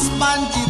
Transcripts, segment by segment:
spongy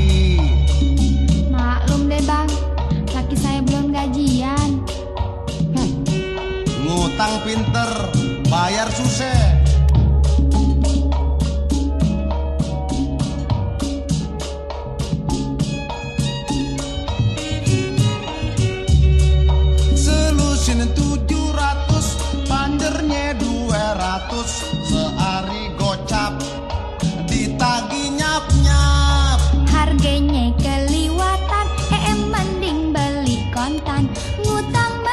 utang pinter, bayar susah. Selusin tujuh ratus, panjernya dua ratus, sehari gocap, ditagi nyap-nyap. Harganya keliwatan, em mending beli kontan, ngutang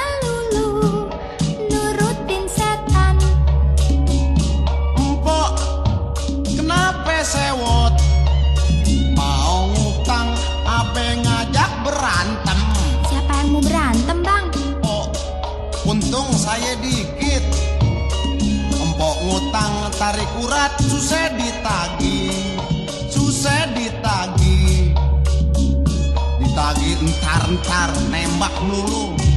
untung saya dikit. Empok ngutang tarik urat susah ditagi. Susah ditagi. Ditagi entar entar nembak melulu